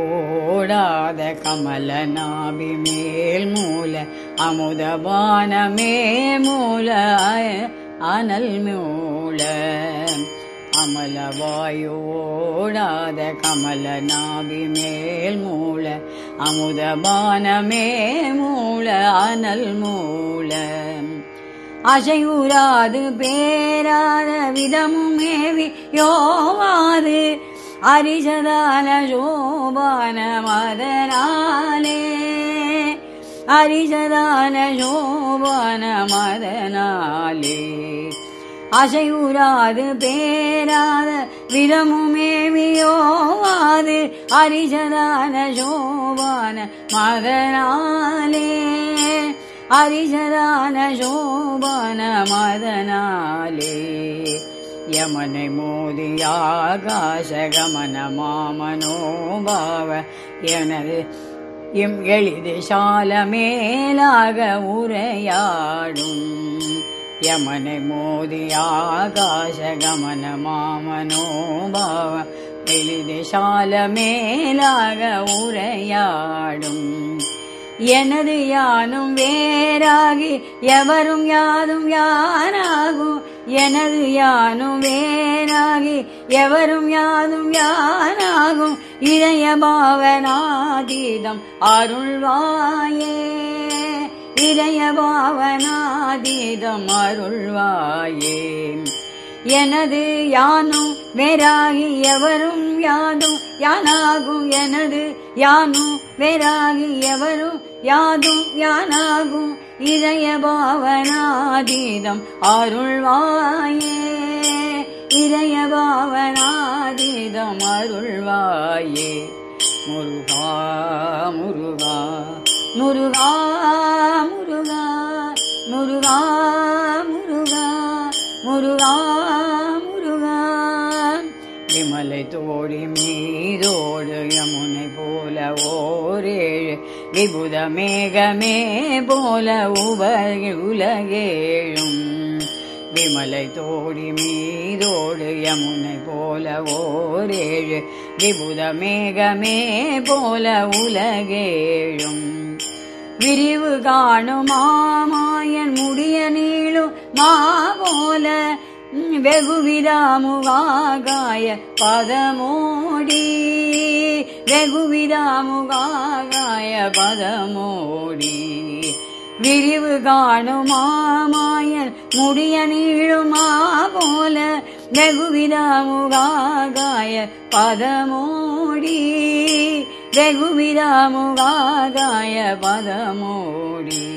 അമലവായുവോടാതെ കമലനാഭിമേൽ മൂല അമുദപാനമേ മൂല അനൽ മൂല അമലവായുവോടാതെ കമലനാഭിമേൽ മൂല അമുദപാനമേ മൂല അനൽ മൂല അശയൂരാത് പേരാര വിധമുമേവി യോവാത് हरिशदान हरिजदानशोभनमदनाले मदनाले। हरिशदान शोभन मदनाले। अशयूराद् पेराद विरमुमे मि योवाद हरिशदान मदनाले। हरिशदान मदनाले। யமனை மோதி ஆகாச கமன மாமனோபாவ எனது இம் எளிது சால மேலாக உரையாடும். யமனை மோதி ஆகாச கமன மாமனோபாவ எளிது சால மேலாக உரையாடும். எனது யானும் வேறாகி எவரும் யாதும் யாராகும் எனது யானும் வேனாகி எவரும் யானும் யானாகும் இளைய பாவனாதீதம் அருள்வாயே. இளைய பாவனாதீதம் அருள்வாயே. எனது யானும் வேறாகி எவரும் யாதும் யானாகும் எனது யானும் வேறாகி எவரும் யாதும் யானாகும் இதய பாவனாதீதம் அருள்வாயே. இதய பாவனாதீதம் அருள்வாயே. முருகா முருகா முருகா முருகா முருகா முருகா முருகா முருகா. விமலை தோழி மீதோடு யமுனை போல ஓரேழு. விபுத மேகமே போல உப உலகேழும். விமலை தோடி மீதோடு யமுனை போல ஓரேழு. விபுத மேகமே போல உலகேழும். விரிவு காணும் மாமாயன் முடிய நீளும் மா போல வெகுவிதாமுவாகாய பதமோடி. ரகுவிதாமுகாய பதமோடி. விரிவு காணுமா மாயன் முடிய நீழுமா போல. ரகுவிதாமுகாய பதமோடி. ரகுவிதாமுகாய பதமோடி.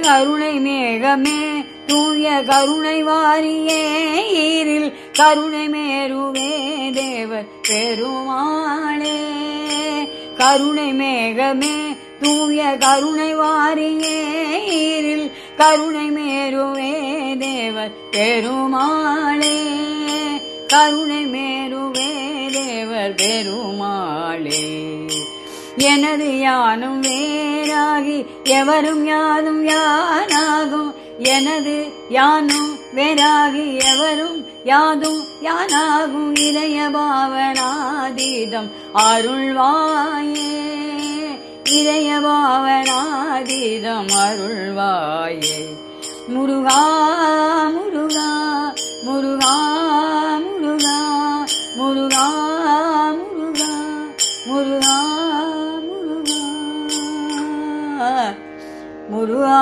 கருணை மேகமே தூய கருணை வாரியே ஈரில் கருணை மேருவே தேவர் பெருமாளே கருணை மேகமே தூய கருணை வாரியே ஈரில் கருணை மேருவே தேவர் பெருமாளே கருணை மேருவே தேவர் பெருமாளே. எனது யானும் வேறாகி எவரும் யானும் யானாகும். எனது யானும் வேறாகி எவரும் யாதும் யானாகும். இளைய பாவனாதீதம் அருள்வாயே இளைய பாவனாதீதம் அருள்வாயே. முருகா முருகா முருகா முருகா